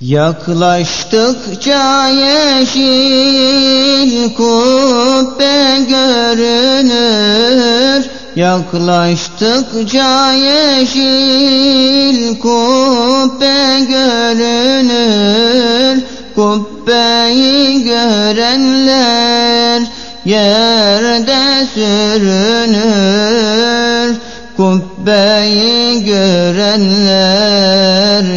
Yaklaştıkça yeşil kubbe görünür. Yaklaştıkça yeşil kubbe görünür. Kubbeyi görenler yerde sürünür Kubbeyi görenler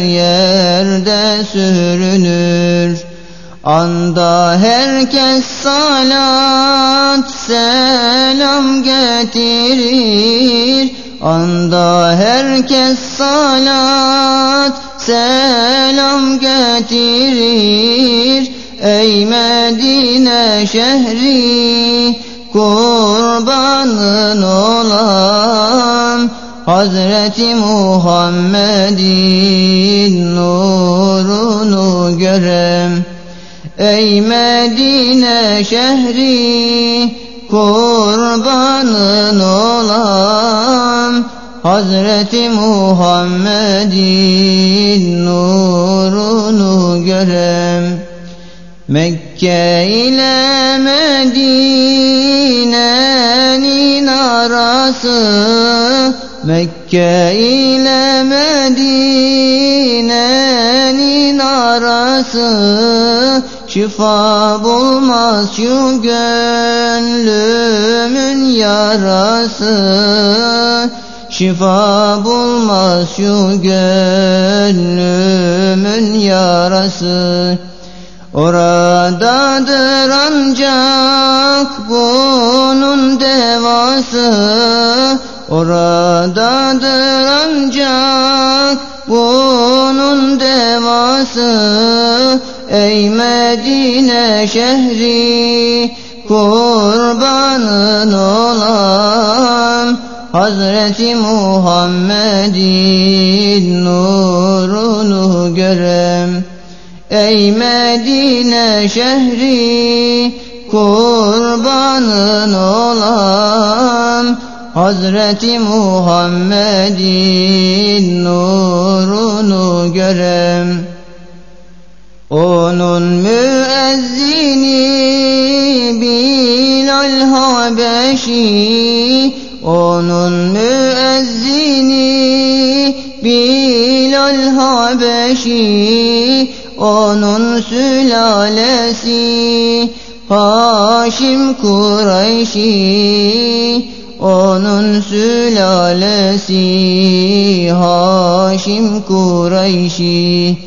yerde sürünür. Anda herkes salat selam getirir. Anda herkes salat selam getirir. Ey Medine şehri kurbanın olan Hazreti Muhammed'in nurunu görem. Ey Medine şehri kurbanın olan Hazreti Muhammed'in nurunu görem. Mekke ile Medine'nin arası Mekke ile Medine'nin arası Şifa bulmaz şu gönlümün yarası. Şifa bulmaz şu gönlümün yarası. Oradadır ancak bunun devası Oradadır ancak bunun devası Ey Medine şehri kurbanın olan Hazreti Muhammed'in nurunu görem. Ey Medine şehri kurbanın olan Hazreti Muhammed'in nurunu görem. Onun müezzini Bilal Habeşi Onun müezzini Bilal Habeşi onun sülalesi Haşim Kureyşi onun sülalesi Haşim Kureyşi.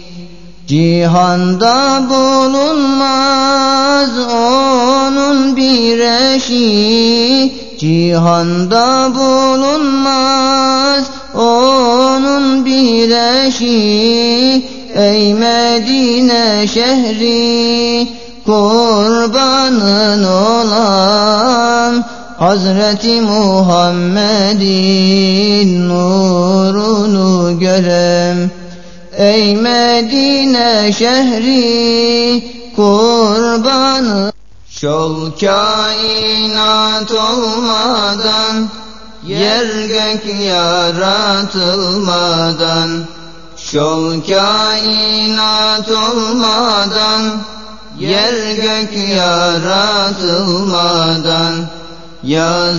Cihanda bulunmaz onun bir eşi. Cihanda bulunmaz onun bir eşi. Ey Medine şehri kurbanın olan Hazreti Muhammed'in nurunu görem. Ey Medine şehri kurbanı Şol kainat olmadan Yer gök yaratılmadan Şol kainat olmadan Yer gök yaratılmadan Ya